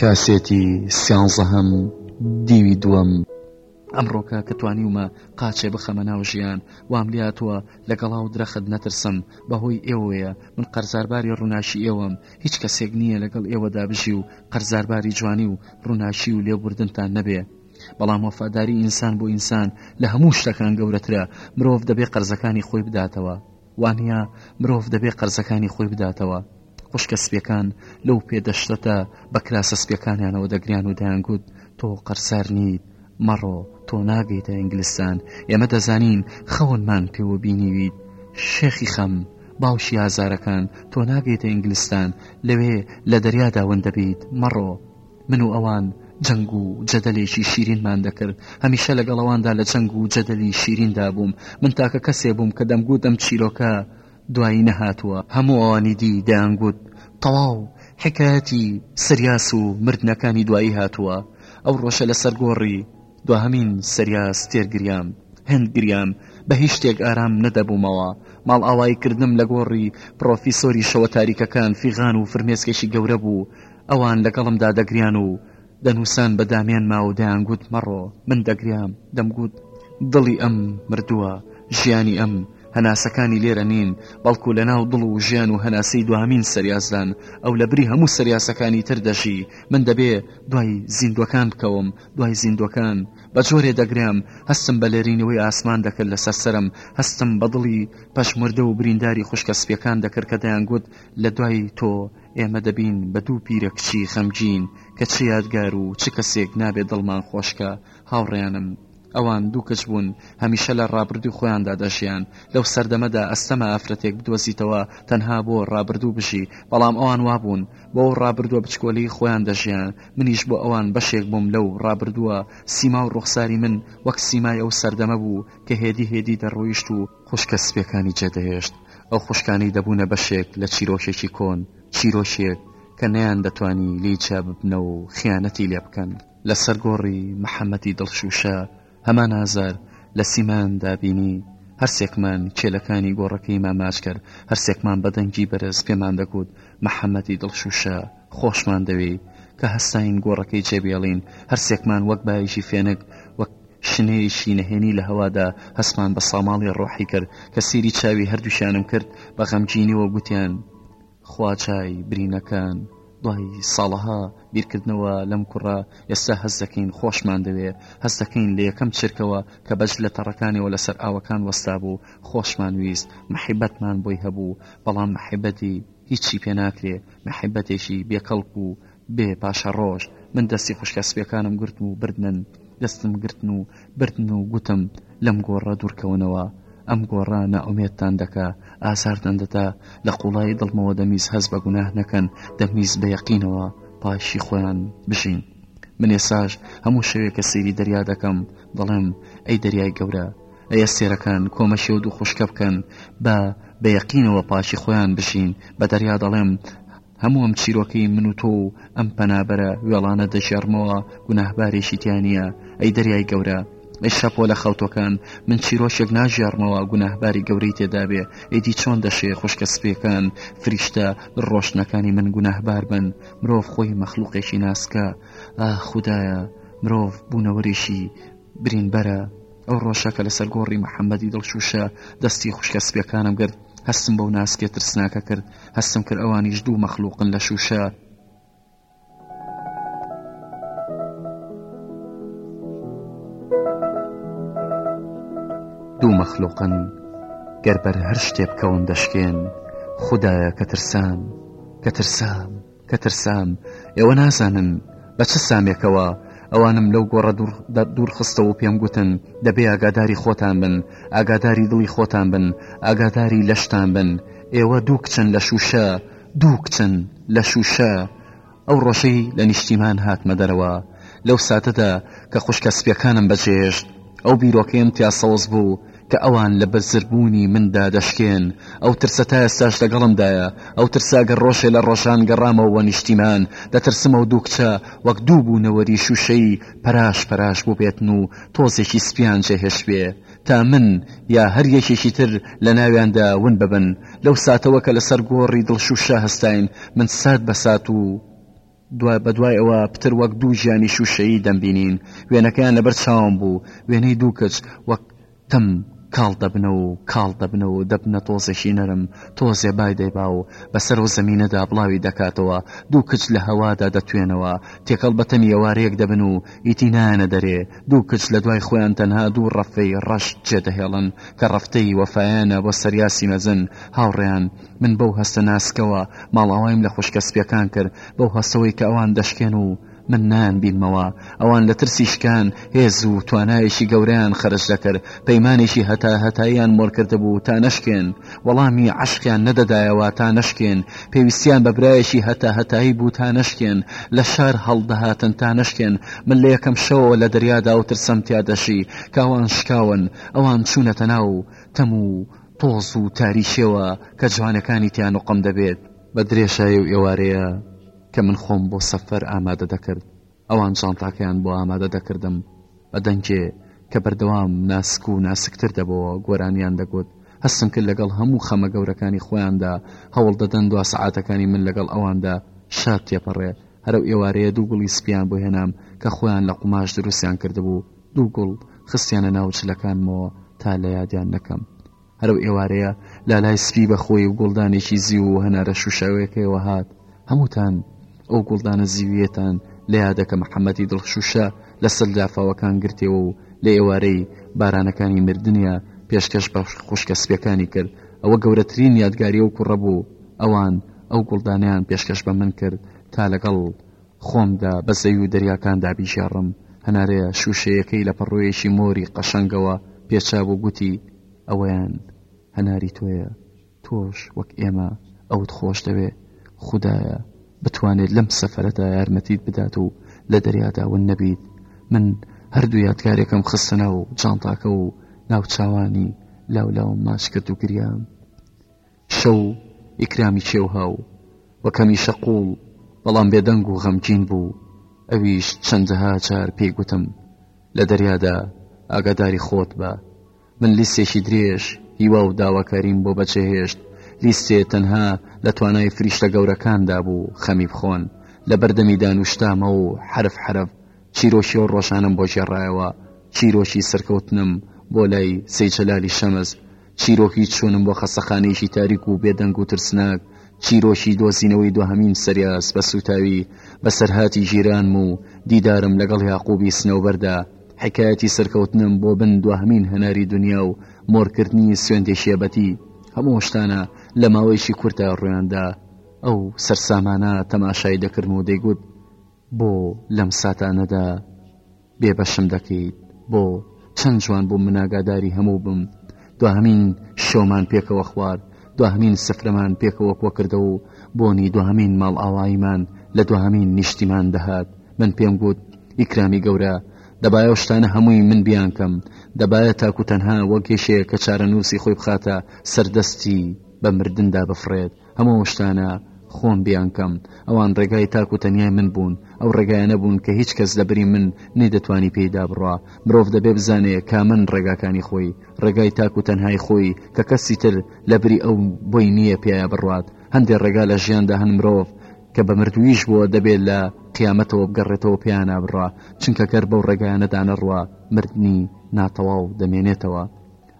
کاسێتی سیانزەهەم دیوی دووەم. ئەمڕۆکە کە توانیومە قاچێ بخەمە ناو ژیان وام لێهاتووە لە گەڵا و درەخت نەترسم بەهۆی ئێوەیە من قەرزارباری ڕووناکی ئێوەم هیچ کەسێک نییە لەگەڵ ئێوەدا بژی و قەرزارباری جوانی و ڕووناکی و لێبوردنتان نەبێ بەڵام وەفاداری ئینسان بۆ ئینسان لە هەموو شتەکان گەورەترە مرۆڤ دەبێ قەرزەکانی خۆی بداتەوە. وانیە مرۆڤ دەبێ قەرزەکانی خۆی بداتەوە. خوشکە سپیەکان لەو پێ دەشتەدا بە کراسە سپیەکانیانەوە دەگریان و دەیانگوت، تۆ قەرزار نیت، مەڕۆ، تۆ ناگەیتە ئینگلستان، ئێمە دەزانین خەونمان پێوە بینیویت، شێخی خەم، باوکی ئازارەکان، تۆ ناگەیتە ئینگلستان، لەوێ لە دەریادا ون دەبیت، مەڕۆ. من و ئەوان جەنگ و جەدەلێکی شیرینمان دەکرد، هەمیشە لەگەڵ ئەواندا لە جەنگ و جەدەلی شیریندا بووم، من تاکە کەسێ بووم کە دەمگوت ئەم چیرۆکە دوایی نەهاتووە، هەموو ئەوانی دی دەیانگوت تەواو، حیکایەتی سریاس و مردنەکانی دوایی هاتووە، ئەو ڕۆژە لەسەر گۆڕی دواهەمین سریاس تێر گریام، هێند گریام، بە هیچ شتێک ئارام نەدەبوومەوە، ماڵئاوایی کردنم لە گۆڕی پڕۆفیسۆری شەوە تاریکەکان فیغان و فرمێسکێکی گەورە بوو، ئەوان لەگەڵمدا دەگریان و دەنووسان بە دامێنما و دەیانگوت مەڕۆ، من دەگریام، دەمگوت دڵی ئەم مردووە، ژیانی ئەم، هەناسەکانی لێرە نین، بەڵکو لەناو دڵ و ژیان و هەناسەی دوهەمین سەریاسدان، ئەو لەبری هەموو سەریاسەکانی تر دەژی، من دەبێ دوای زیندووەکان بکەوم، دوای زیندووەکان. بە جۆرێ دەگریام، هەستم بە لێرینەوەی ئاسمان دەکرد لەسەر سەرم، هەستم بە دڵی پەژموردە و برینداری خوشکە سپییەکان دەکرد کە دەیانگوت لەدوای تۆ، ئێمە دەبین بە دوو پیرە کچی غەمگین کە چ یادگار و چ کەسێک نابێ دڵمان خۆشکا هاوڕێیانم ئەوان دوو کچ بوون هەمیشە لە ڕابردووی خۆیاندا دەژیان لەو سەردەمەدا ئەستەمە ئافرەتێک بدۆزیتەوە تەنها بۆ ڕابردوو بژی بەڵام ئەوان وابوون بۆ ئەو ڕابردووە بچکۆلەی خۆیان دەژیان منیش بۆ ئەوان بەشێک بووم لەو ڕابردووە سیما و ڕوخساری من وەک سیمای ئەو سەردەمە بوو کە هێدی هێدی دەڕۆیشت و خوشکە سپیەکانی جێدەهێشت، ئەو خوشکانەی دەبوونە بەشێک لە چیرۆکێکی کۆن، چیرۆکێک کە نەیاندەتوانی لێی جیاببنەوە و خیانەتی لێبکەن. لەسەر گۆڕی محەمەدی دڵشووشە هەمان ئازار لە سیمایاندا بینی، هەرسێکمان کێلەکانی گۆڕەکەی ماماچ کرد، هەرسێکمان بە دەنگی بەرز پێمان دەگوت محەمەدی دڵشووشە خۆشمان دەوێی، کە هەستاین گۆڕەکەی جێبێڵین، هەرسێکمان وەک بایەکی فێنک، وەک. شنەیەکی نەهێنی لە هەوادا هەستمان بە ساماڵی ڕۆحی کرد کە سەیری چاوی هەردووکیانم کرد بە غەمگینیەوە گوتیان خوا چای برینەکان دوای ساڵەها بیرکردنەوە لەم کوڕە ئێستا هەز دەکەین خۆشمان دەوێ هەز دەکەین لە یەکەم چرکەوە کە بەج لە تەڕەکانەوە لەسەر ئاوەکان وەستا بوو خۆشمان ویست محیبەتمان بۆی هەبوو بەڵام محیبەتی هیچی پێناکرێ محیبەتێکی بێکەڵک و بێ پاشەڕۆژ من دەستی خوشکە سپیەکانم گرتم و بردنن، دەستم گرتن و بردن و گوتم، لەم گۆڕە دوورکەونەوە، ئەم گۆڕە نائومێدتان دەکا، ئازارتان دەدا، لە قوڵایی دڵمەوە دەمیست هەست بە گوناه نەکەن، دەمویست بە یەقینەوە پاشی خۆیان بژین. من ئێساش هەموو شەوێ کە سەیری دەریا دەکەم، دەڵێم، ئەی دەریای گەورە، ئەی ئەستێرەکان، کۆمەکی ئەو دوو خوشکە بکەن، با بە یەقینەوە پاشی خۆیان بژین، بە دەریا دەڵێم، هەموو ئەم چیرۆکەی من و تۆ و ئەم پەنابەرە وێڵانە دەگێڕمەوە، گوناهبارێکی تیا نییە، ئەی دەریای گەورە، ئەی شەپۆلە خەوتووەکان، من چیرۆکێک ناگێڕمەوە گوناهباری گەورەی تێدابێ، ئیدی چۆن دەشێ خوشکە سپییەکان، فریشتە ڕۆشنەکانی من گوناهبار بن، مرۆڤ خۆی مەخلووقێکی ناسکە، ئاخ خودایە، مرۆڤ بوونەوەرێکی. برین بەرە ئەو ڕۆژە کە لەسەر گۆڕی محەممەدی دڵشوشە دەستی خوشکە سپیەکانم گرت هەستم بەو ناسکێ ترسناکە کرد هەستم کرد ئەوانیش دوو مەخلوقن لە شوشە دوو مەخلوقن گەر بەر هەر شتێ بکەون دەشکێن خودایە کە ترسان کە ترسان. کە ترسام ئێوە نازانن بە چ سامێکەوە ئەوانم لەو گۆڕە دوورخستەوە و پێم گوتن دەبێ ئاگاداری خۆتان بن ئاگاداری دڵی خۆتان بن ئاگاداری لەشتان بن ئێوە دوو کچن لە شووشە دوو کچن لە شووشە ئەو ڕۆژەی لە نیشتیمان هاتمە دەرەوە لەو ساتەدا کە خوشکە سپیەکانم بەجێشت ئەو بیرۆکەیەم تیا سەوز بوو کە ئەوان لە بەرزربوونی من دا دەشکێن، ئەو ترسە تا ئێستاش لەگەڵم دایە، ئەو ترسە گەر ڕۆژێ لە ڕۆژان گەڕامەوە نیشتیمان، دەترسم ئەو دوو کچە وەک دوو بوونەوەری شووشەیی پەراش پەراش بووبێتن و تۆزێکی سپیان جێ هێشتبێ تا من یا هەر یەکێکی تر لە ناویان دا ون ببن. لەو ساتەوە کە لە سەر گۆڕی دڵشووشە هەستاین من سات بە سات و دوای بەدوای ئەوە پتر وەک دوو ژیانی شووشەیی دەمبینین، وێنەکەیان لەبەر چاوم بوو، وێنەی دوو کچ وەک تەم کاڵ دەبنە و کاڵ دەبنە و دەبنە تۆزێکی نەرم، تۆزێ بای دەیبا و بەسەر و زەمینەدا بڵاوی دەکاتەوە، دوو کچ لە هەوادا دەتوێنەوە، تێکەڵ بە تەمی ئێوارەیەک دەبن و ئیتی نایەنە دەرێ، دوو کچ لە دوای خۆیان تەنها دوو ڕەفەی ڕەش جێدەهێڵن کە ڕەفتەی وەفایانە بۆ سەریاسی مەزن، هاوڕێیان. من بەو هەستە ناسکەوە ماڵئاوایم لە خوشکە سپیەکان کرد، بەو هەستەوەی کە ئەوان دەشکێن و من نایانبینمەوە. ئەوان لە ترسی شکان، هێز و توانایەکی گەورەیان خەرج دەکرد، پەیمانێکی هەتاهەتاییان مۆرکردبوو تا نەشکێن، وەڵامی عەشقیان نەدەدایەوە تا نەشکێن، پێویستیان بە برایەکی هەتاهەتایی بوو تا نەشکێن، لە شار هەڵدەهاتن تا نەشکێن، من لە یەکەم شەوەوە لە دەریادا و ترسەم تیا دەژی، کە ئەوان شکاون، ئەوان چوونەتە ناو تەموو. تۆز و تاریکیەوە کە جوانەکانی تیا نوقم دەبێت. بە درێژای و ئێوارەیە کە من خۆم بۆ سەفەر ئامادە دەکرد ئەوان جانتاکەیان بۆ ئامادە دەکردم بە دەنگێ کە بەردەوام ناسک و ناسکتر دەبەوە گۆرانیان دەگوت هەستم کرد لەگەڵ هەموو خەمە گەورەکانی خۆیاندا هەوڵ دەدەن دوا سەعاتەکانی من لەگەڵ ئەواندا شاد تێپەڕێ هەرو ئێوارەیە دوو گوڵی سپیان بۆ هێنام کە خۆیان لە قوماش دروستیان کردبوو دوو گوڵ خستیانە ناو چلەکانمەوە تا لە یادیان نەکەم. هەر ئەو ئێوارەیە لالای سپی بە خۆی و گوڵدانێکی زیو و هەنارە شووشاوێکەیەوە هات، هەمووتان ئەو گوڵدانە زیویەتان لە یادە کە محەمەدی دڵشووشە لە سەر لافاوەکان گرتێوە و لە ئێوارەی بارانەکانی مردنیا پێشکەش بە خوشکە سپیەکانی کرد، ئەوە گەورەترین یادگاری ئەو کوڕە بوو، ئەوان ئەو گوڵدانەیان پێشکەش بە من کرد تا لەگەڵ خۆمدا بە زەوی و دەریاکان دابیژێڕم. هەنارەیە شووشەیەکەی لە پەڕۆیەکی مۆری قەشەنگەوە پێچا بوو گوتی، ئەوەیان هەناری تۆیە، تۆش وەک ئێمە ئەوت خۆش دەوێ. خودایە بتوانێت لەم سەفەرەدا یارمەتیت بدات و لە دەریادا ون نەبیت. من هەردوو یادگارێکم خستە ناو جانتاکە و ناوچاوانی لاولاوم ماچ کرد و گریام. شەو ئیکرامی چێوها و وەک هەمیشە قووڵ بەڵام بێدەنگ و غەمگین بوو، ئەویش چەندەها جار پێی گوتم، لە دەریادا ئاگاداری خۆت بە. من لیستێکی درێژ هیوا و داواکاریم بۆ بەجێهێشت، لیستێ تەنها لە توانای فریشتە گەورەکاندا بوو خەمی بخۆن، لەبەر دەمیدا نووشتامەوە و حەرف حەرف چیرۆکی ئەو ڕۆژانەم بۆ گێڕایەوە، چیرۆکی سەرکەوتنم بۆ لای سەی جەلالی شەمس، چیرۆکی چوونم بۆ خەستەخانەیەکی تاریک و بێدەنگ و ترسناک، چیرۆکی دۆزینەوەی دوهەمین سریاس بە سووتاوی، بەسەرهاتی ژیرانم و دیدارم لەگەڵ یاقوبی سنەوبەردا، حیکایەتی سەرکەوتنم بۆ بن دوهەمین هەناری دونیا و مۆرکردنی سوێندی شێبەتی، هەموو شتانە لە ماوەیەکی کورتدا ڕوویاندا. ئەو سەرسامانە تەماشای دەکردم و دەیگوت، بۆ لەم ساتانەدا؟ بێ بەشم دەکەیت بۆ چەند جوان بووم من ئاگاداری هەموو بم دواهمین شەومان پێکەوە خوارد دواهمین سفرەمان پێکەوە کۆکردەوە و بۆنی دواهمین ماڵ ئاواییمان لە دواهمین نیشتیمان دەهات من پێم گوت ئیکرامی گەورە دەبایە و شتانە هەمووی من بیانکەم دەبایە تاکو تەنها وەک یەکێ کە چارەنووسی خۆی بخاتە سەردەستی بە مردندا بفڕێت هەموو ئەو شتانە خۆم بیانکەم، ئەوان ڕێگای تاک و تەنیای من بوون، ئەو ڕێگایانە بوون کە هیچ کەس لەبری من نەیدەتوانی پێیدا بڕوا، مرۆڤ دەبێ بزانێ کامەن ڕێگاکانی خۆی، ڕێگای تاک و تەنهای خۆی کە کەسی تر لەبری ئەو بۆی نییە پێیا بڕوات، هەندێ ڕێگا لە ژیاندا هەن مرۆڤ کە بە مردووییش بووە دەبێ لە قیامەتەوە بگەڕێتەوە پێیانا بڕوا، چونکە گەر بەو ڕێگایانەدا نەڕوا مردنی ناتەواو دەمێنێتەوە.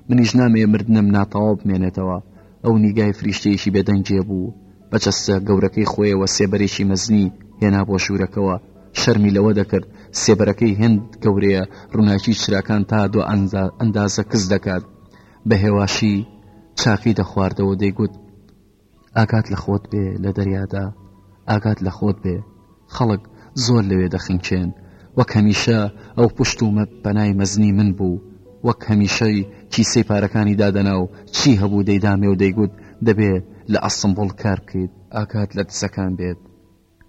منیش نامەیە مردنم ناتەواو بمێنێتەوە ئەو نیگای فریشتەیەکی بێدەنگێ بوو بە جەستە گەورەکەی خۆیەوە سێبەرێکی مەزنی هێنا بۆ ژوورەکەەوە شەرمی لەوە دەکرد سێبەرەکەی هێند گەورەیە ڕووناکی چراکان تا دو ئەندازە کز دەکات بە هێواشی چاقی دەخواردەوە دەیگوت ئاگات لە خۆت بێ لە دەریادا ئاگات لە خۆت بێ خەڵک زۆر لەوێ دەخنکێن وەک هەمیشە ئەو پشت و مەپ پەنای مەزنی من بوو وەک هەمیشەی کیسەی پارەکانی دادەنا و چی هەبوو دەیدامێ و دەیگوت دەبێ لە ئەسمبوڵ کار بکەیت ئاگات لە دزەکان بێت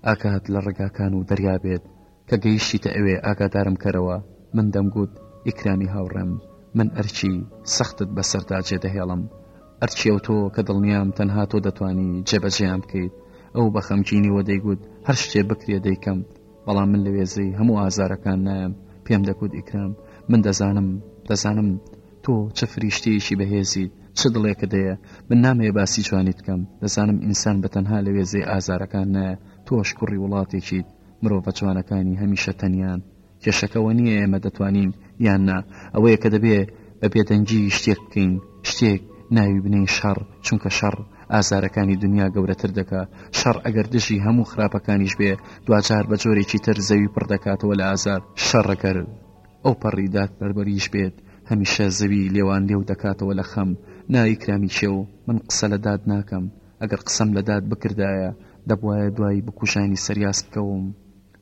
ئاگات لە ڕێگاکان و دەریا بێت، کە گەیشتیتە ئەوێ ئاگادارم کەرەوە، من دەمگوت ئیکرامی هاوڕێم، من ئەرکی سەختت بەسەردا جێ دەهێڵم، ئەرکی ئەو تۆ کە دڵنیام تەنها تۆ دەتوانی جێبەجێیان بکەیت. ئەو بە خەمگینیەوە دەیگوت هەر شتێ بکرێ دەیکەم، بەڵام من لە وێزەی هەموو ئازارەکان نایەم، پێم دەگوت ئیکرام من دەزانم، دەزانم، تۆ چ فریشتەیەکی بەهێزیت، چ دڵێکت هەیە، من نامەوێ باسی جوانیت بکەم، دەزانم ئینسان بە تەنها لە وێزەی ئازارەکان نایە، تۆش کوڕی وڵاتێکیت مرۆڤە جوانەکانی هەمیشە تەنیان، کێشەکە ئەوە نییە ئێمە دەتوانین یان نا، ئەوەیە کە دەبێ بە بێدەنگی شتێک بکەین، شتێک ناوی بنێین شەڕ، چونکە شەڕ ئازارەکانی دونیا گەورەتر دەکا، شەڕ ئەگەر دژی هەموو خراپەکانیش بێ، دواجار بە جۆرێکی تر زەوی پڕ دەکاتەوە لە ئازار، شەڕ ئەگەر ئەوپەڕی دادپەروەریش بێت هەمیشە زەوی لێوان لێو دەکاتەوە لە خەم، نا ئیکرامی کێو من قسە لە داد ناکەم، ئەگەر قسەم لە داد بکردایە دەبوایە دوای بکوژانی سەریاس بکەوم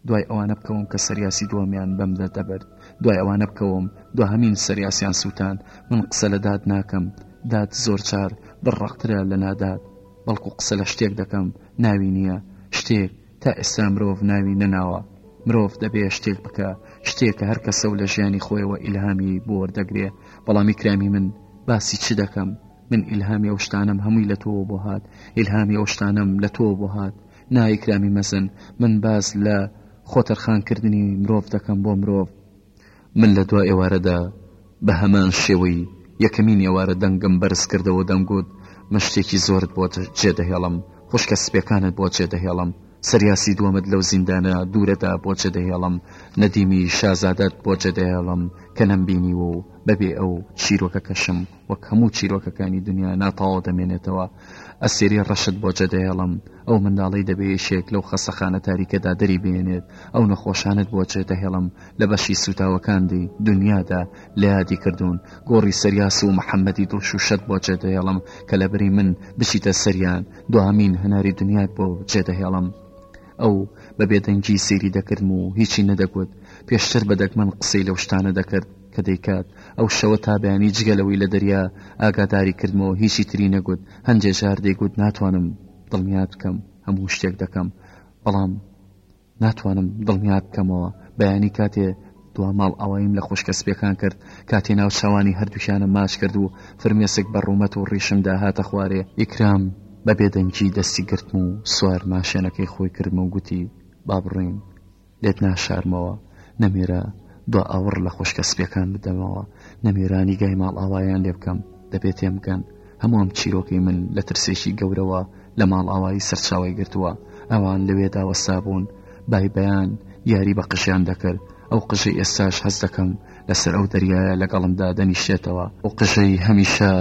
دوای ئەوانە بکەوم کە سەریاسی دووەمیان بەم دەردە برد دوای ئەوانە بکەوم دواهەمین سەریاسیان سووتاند من قسە لە داد ناکەم داد زۆر جار بڕڕەقترە لە ناداد بەڵکو قسە لە شتێک دەکەم ناوی نییە شتێک تا ئێستا مرۆڤ ناوی نەناوە. مرۆڤ دەبێ شتێک بکا، شتێ کە هەر کەسە و لە ژیانی خۆیەوە ئیلهامی بۆ وەردەگرێ. بەڵام ئیکرامی من باسی چ دەکەم؟ من ئیلهامی ئەو شتانەم هەمووی لە تۆوە بۆ هات، ئیلهامی ئەو شتانەم لە تۆوە بۆ هات. نا ئیکرامی مەزن، من باس لە خۆتەرخانکردنی مرۆڤ دەکەم بۆ مرۆڤ. من لە دوا ئێوارەدا بە هەمان شێوەی یەکەمین ئێوارە دەنگم بەرز کردەوە و دەمگوت، من شتێکی زۆرت بۆ جێدەهێڵم، خوشکە سپییەکانت بۆ جێدەهێڵم، سریاسی دووەمت لەو زیندانە دوورەدا بۆ جێدەهێڵم، نەدیمی شازادەت بۆ جێدەهێڵم کە نەمبینیوە و بەبێ ئەو چیرۆکەکەشم. وەک هەموو چیرۆکەکانی دنیا ناتاوە دەمێنێتەوە ئەسێری ڕەشت بۆ جەدەهێڵم ئەو منداڵی دەبێشێک لەو خەسەخانە تاریکەدا دەری بێنێت ئەو نەخۆشانت بۆ جێدەهێڵم لە بەشی سوتاوەکاندی دنیادا لە یادی کردوون گۆڕی سەریاس و محەممەدی دڵ شوشەت بۆ جێدەهێڵم کە لە بری من بچیتە سەریان دوامین هەناری دنیات بۆ جێدەهێڵم ئەو بە بێدەنگی سەیری دەکردم و هیچی نەدەگوت پێشتر بە دەگمەن قسەی لەو شتانە دەکرد کە دەیکات، ئەو شەوە تا بەیانی جگە لەوەی لە دەریا ئاگاداری کردمەوە هیچی تری نەگوت، هەندێ جار دەیگوت ناتوانم دڵنیات بکەم هەموو شتێک دەکەم بەڵام ناتوانم دڵنیات بکەمەوە، بەیانی کاتێ دوا ماڵ ئاواییم لە خوشکە سپیەکان کرد، کاتێ ناو چاوانی هەردووکیانم ماچ کرد و فرمێسک بە ڕوومەت و ڕیشم دا هاتە خوارێ، ئیکرام بە بێدەنگی دەستی گرتم و سوار ماشێنەکەی خۆی کردم و گوتی با بڕۆین. لێت ناشارمەوە، نەمێرە دوا ئاوڕ لە خوشکە سپیەکان بدەمەوە، نەمێرا نیگای ماڵئاوایان لێ بکەم، دەبێ تێمگەن، هەموو ئەم چیرۆکەی من لە ترسێکی گەورەوە لە ماڵئاوایی سەرچاوەی گرتووە، ئەوان لەوێدا وەستابوون، بای بەیان یاری بە قژیان دەکرد، ئەو قژەی ئێستاش هەست دەکەم لەسەر ئەو دەریایە لەگەڵمدا دەنیشێتەوە، ئەو قژەی هەمیشە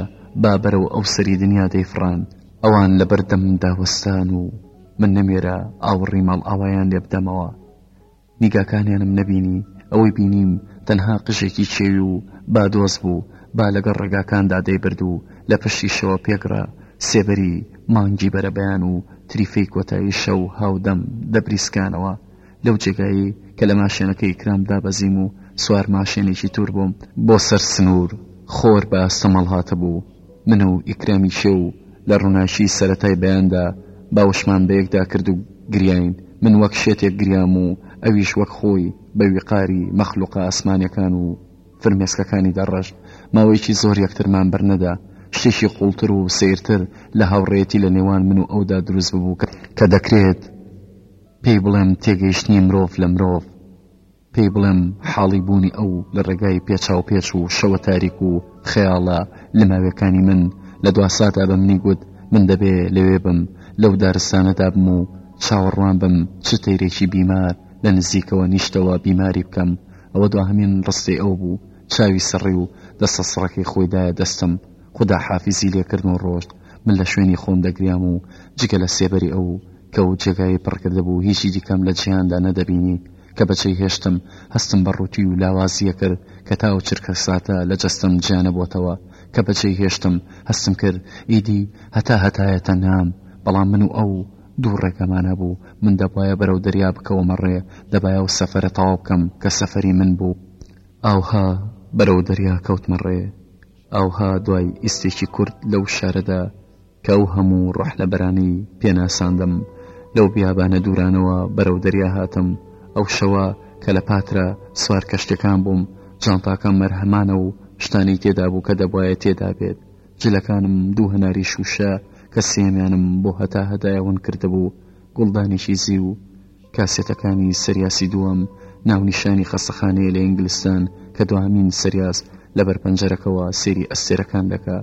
با بەرەو ئەو سەری دنیا دەیفڕاند، ئەوان لەبەر دەممدا وەستان و. من نەموێرا ئاوڕی ماڵئاوایان لێ بدەمەوە نیگاکانیانم نەبینی ئەوەی بینیم تەنها قژێکی چێوی و بادۆز بوو با لەگەڵ ڕێگاکاندا دەیبرد و لە پشتیشەوە پێکڕە سێبەری مانگی بەرەبەیان و تریفەی کۆتایی شەو هاودەم دەبریسکانەوە لەو جێگایی کە لە ماشێنەکەی کرام دابەزیم و سوار ماشێنێکی تور بووم بۆ سەر سنوور خۆر بە ئاستەمەڵ هاتبوو من و ئیکرامی شێو لە ڕوناکی سەرەتای بەیاندا باوەشمان بەیەکدا کرد و گریاین، من وەک شێتێک گریام و ئەویش وەک خۆی بە ویقاری مەخلوقە ئاسمانیەکان و فرمێسکەکانی دەڕشت، ماوەیەکی زۆر یەکترمان بەرنەدا، شتێکی قوڵتر و سەیرتر لە هاوڕێیەتی لە نێوان من و ئەودا دروست ببوو کە دەکرێت پێی بڵێم تێگەیشتنی مرۆڤ لە مرۆڤ. پێی بڵێم حاڵی بوونی ئەو لە ڕێگای پێچاوپێچ و شەوە تاریک و خەیاڵە لەماوێکانی من لە دواسادا بە منی گوت من دەبێ لەوێ بم لەو دارستانەدا بم و چاوەڕوان بم چ تەیرێکی بیمار لە نزیکەوە نیشتەوە بیماری بکەم ئەوە دواهەمین ڕستی ئەو بوو چاوی سڕی و دەستە سڕەکەی خۆیدایە دەستم خدا حافزی لێکردن و ڕۆشت من لە شوێنی خۆم دەگریام و جگە لە سێبەری ئەو کە و جێگایی پڕکردبوو هیچی دیکەم لە جیهاندا نەدەبینی کە بەجێی هێشتم هەستم بە ڕووتی و لاوازییە کرد کە تا ئەو چرکەساتە لە جەستەم جیا نەبۆتەوە کە بەجێی هێشتم هەستم کرد ئیدی هەتا هەتایە تەنهام بەڵام من و ئەو دوو ڕێگەمان هەبوو من دەبوایە بەرەو دەریا بکەومە ڕێ دەبایە ئەو سەفەرە تەواو بکەم کە سەفەری من بوو ئاوها بەرەو دەریا کەوتمە ڕێ ئاوها دوای ئیستێکی کورت لەو شارەدا کە ئەو هەموو ڕەحلەبەرانەی پێ ناساندم، لەو بیابانە دوورانەوە بەرەو دەریا هاتم، ئەو شەوە کە لە پاترا سوار کەشتیەکان بووم، جانتاکەم مەرهەمانە و شتانی تێدا بوو کە دەبوایە تێدا بێت، جلەکانم دوو هەناری شووشە کە سێیەمیانم بۆ هەتا هەتایە ون کردبوو، گوڵدانێکی زیو، کاسێتەکانی سریاسی دووەم، ناونیشانی خەستەخانەیە لە ئینگلستان کە دوهەمین سریاس لە بەر پەنجەرەکەوە سەیری ئەستێرەکان دەکا.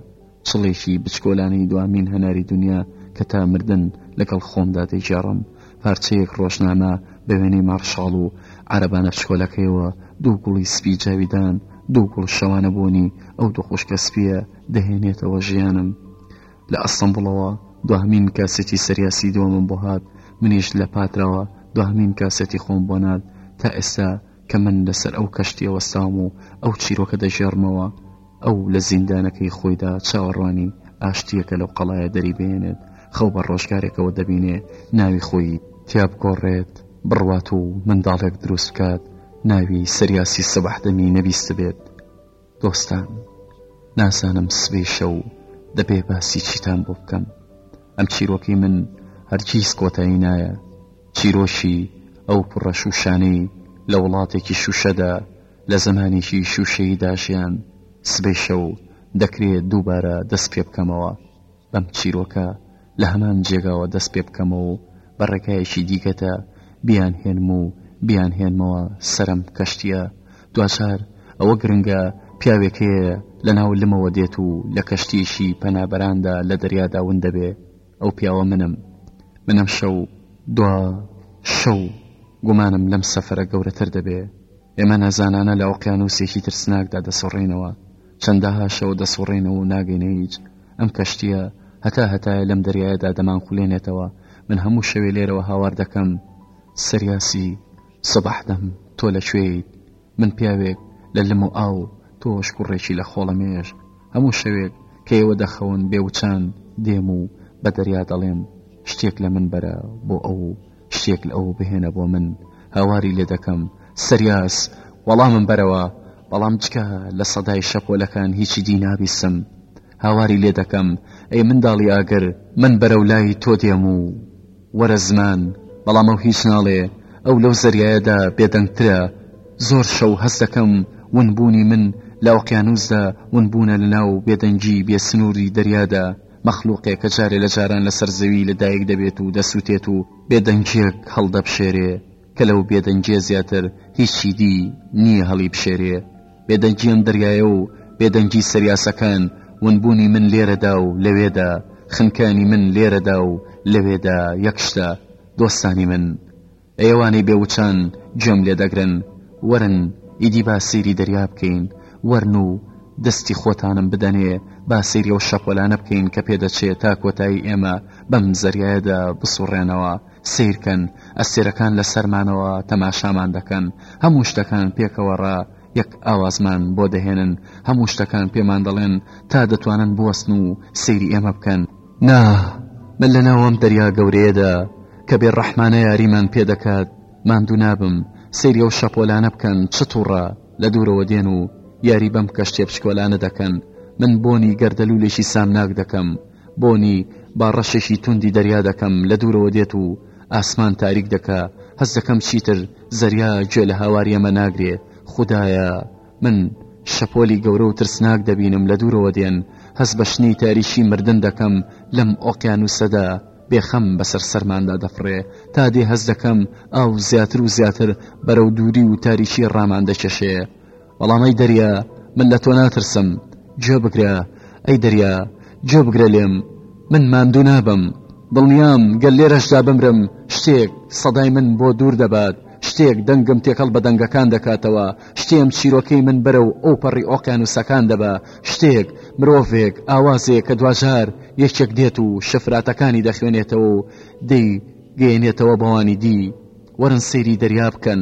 چڵێکی بچکۆلانەی دوامین هەناری دونیا کە تا مردن لەگەڵ خۆمدا دەیگێڕم، پارچەیەک ڕۆژنامە بە وێنەی مارشاڵ و عارەبانە بچکۆلەکەیەوە، دوو گوڵی سپی جاویدان، دوو گوڵ شەوانە بۆنی ئەو دوو خوشکە سپییە دەهێنێتەوە ژیانم. لە ئەستەمبوڵەوە دوهمین کاسێتی سریاسی دووەمم بۆ هات، منیش لە پاتراوە دوهمین کاسێتی خۆم بۆ نارد، تا ئێستا کە من لەسەر ئەو کەشتیە وەستاوم و ئەو چیرۆکە دەگێڕمەوە، ئەو لە زیندانەکەی خۆیدا چاوەڕوانی ئاشتیەکە لەو قەڵایە دەری بهێنێت، خەو بە ڕۆژگارێکەوە دەبینێ ناوی خۆی تیا بگۆڕێت، بڕوات و منداڵێک دروست بکات ناوی سەریاسی سەباح دەمی نەبیستبێت، دۆستان نازانم سبەی شەو دەبێ باسی چیتان بۆ بکەم ئەم چیرۆکەی من هەرگیز کۆتایی نایە چیرۆکی ئەو کوڕە شووشانەی لە وڵاتێکی شووشەدا لە زەمانێکی شووشەییدا ژیان سبەی شەو دەکرێت دووبارە دەست پێ بکەمەوە بەم چیرۆکە لە هەمان جێگاوە دەست پێ بکەمەوە و بە ڕێگایەکی دیکەتە بیانهێنم و بیانهێنمەوە سەرم کەشتییە، دواجار ئەوە گرنگە پیاوێک هەیە لە ناو لمەوە دێت و لە کەشتییەکی پەنابەراندا لە دەریادا ون دەبێ، ئەو پیاوە منم. من ئەمشەو و دوا شەو گومانم لەم سەفەرە گەورەتر دەبێ، ئێمە نەزانانە لە ئۆقیانووسێکی ترسناکدا دەسوڕێینەوە، چەندەها شەو دەسوڕێنەوە و ناگەینە هیچ. ئەم کەشتییە هەتا هەتایە لەم دەریایەدا دەمانخولێنێتەوە. من هەموو شەوێ لێرەوە هاوار دەکەم. سریاسی، سەباح دەم، تۆ لە کوێیت؟ من پیاوێک لە لم و ئاو، تۆش کوڕێکی لە خۆڵەمێش. هەموو شەوێک کە ئێوە دەخەون بێ وچان دێم و بە دەریا دەڵێم، شتێک لە من بەرە بۆ ئەو شتێک لە ئەو بهێنە بۆ من هاواری لێ دەکەم سریاس وەڵامم بەرەوە بەڵام جکە لە سەدای شەپۆلەکان هیچی دی نابیسم هاواری لێ دەکەم ئەی منداڵی ئاگر من بەرەو لای تۆ دێم و وەرە زمان بەڵام ئەو هیچ ناڵێ ئەو لەو زەریایەدا بێدەنگترە زۆر شەو هەست دەکەم ونبوونی من لە ئۆقیانوسدا ونبوونە لەناو بێدەنگی بێسنووری دەریادا مەخلوقێک کە جارێ لە جاران لەسەر زەوی لە دایک دەبێت و دەسوتێت و بێدەنگیەک هەڵدەبژێرێ کە لەو بێدەنگیە زیاتر هیچی دی نییە هەڵی بشێرێ بێدەنگی ئەم دەریایە و بێدەنگی سەریاسەکان ونبوونی من لێرەدا و لەوێدا خنکانی من لێرەدا و لەوێدا یەکشتە دۆستانی من ئەی ئەوانەی بێ وچان گوێم لێ دەگرن وەرن ئیدی با سەیری دەریا بکەین وەرن و دەستی خۆتانم بدەنێ با سەیری ئەو شەپۆلانە بکەین کە پێ دەچێ تا کۆتایی ئێمە بەم زەریایەدا بسوڕێنەوە سەیرکەن ئەستێرەکان لە سەرمانەوە تەماشامان دەکەن هەموو شتەکان پێکەوە ڕا یەک ئاوازمان بۆ دەهێنن هەموو شتەکان پێمان دەڵێن تا دەتوانن بوەستن و سەیری ئێمە بکەن نا من لەناو ئەم دەریا گەورەیەدا کە بێ ڕەحمانە یاریمان پێدەکات ماندوو نابم سەیری ئەو شەپۆلانە بکەن چ توڕە لە دوورەوە دێن و یاری بەم کەشتێ بچکۆلانە دەکەن من بۆنی گەردەلوولێکی سامناک دەکەم بۆنی با ڕەشێکی توندی دەریا دەکەم لە دوورەوە دێت و ئاسمان تاریک دەکا هەز دەکەم چیتر زەریا گوێ لە هاواری ئەمە ناگرێ خودایە من شەپۆلی گەورە و ترسناک دەبینم لە دوورەوە دێن، هەست بە شنی تاریکی مردن دەکەم لەم ئۆقیانووسەدا بێخەم بەسەر سەرماندا دەفڕێ، تا دێ هەست دەکەم ئاو زیاتر و زیاتر بەرەو دووری و تاریکی ڕامان دەکێشێ. بەڵام ئەی دەریا من لە تۆ ناترسم، گوێ بگرە، ئەی دەریا گوێ بگرە لێم، من ماندوو نابم، دڵنیام گەر لێرەشدا بمرم شتێک سەدای من بۆ دوور دەبات، شتێک دەنگم تێکەڵ بە دەنگەکان دەکاتەوە، شتێم چیرۆکەی من بەرەو ئەوپەڕی ئۆقیانووسەکان دەبا، شتێک، مرۆڤێک، ئاوازێک کە دواجار یەکێک دێت و شفراتەکانی دەخوێنێتەوە و دەی گەیەنێتەوە بەوانی دی. وەرن سەیری دەریا بکەن.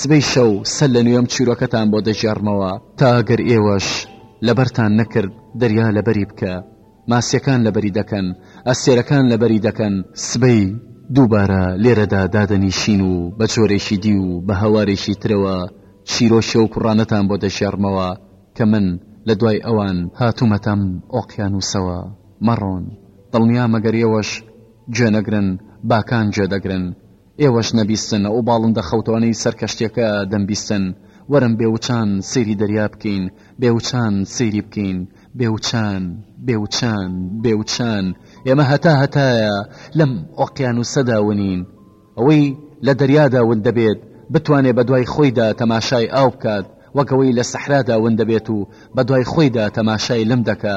سبەی شەو سەر لە نوێ ئەم چیرۆکەتان بۆ دەگێڕمەوە. تا ئەگەر ئێوەش لەبەرتان نەکرد دەریا لەبەری بکە. ماسیەکان لەبەری دەکەن، ئەستێرەکان لەبەری دەکەن. سبەی دووبارە لێرەدا دادەنیشین و بە جۆرێکی دی و بە هەوارێکی ترەوە چیرۆکی ئەو کوڕانەتان بۆ دەگێڕمەوە کە من لە دوای ئەوان هاتوومەتەم ئۆقیانووسەوە. مەڕۆن. دڵنیام ئەگەر ئێوەش گوێ نەگرن، باکان گوێ دەگرن. ئێوەش نەبیستن ئەو باڵندە خەوتوانەی سەر کەشتیەکە دەمبیستن وەرن بێوچان سەیری دەریا بکەین بێوچان سەیری بکەین بێوچان بێوچان بێوچان ئێمە هەتا هەتایە لەم ئۆقیانوسەدا ونین ئەوەی لە دەریادا ون دەبێت بتوانێت بە دوای خۆیدا تەماشای ئاو بکات وەکەوەی لە سەحرادا ون دەبێت و بە دوای خۆیدا تەماشای لم دەکە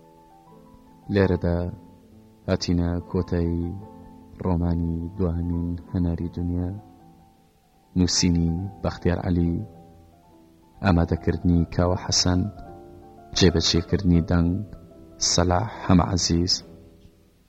لێرەدا هاتینە کۆتایی ڕۆمانی دوهەمین هەناری دنیا نووسینی بەختیار عەلی ئامادەکردنی کاوە حەسەن جێبەچێکردنی دەنگ سەلاح حەمە عەزیز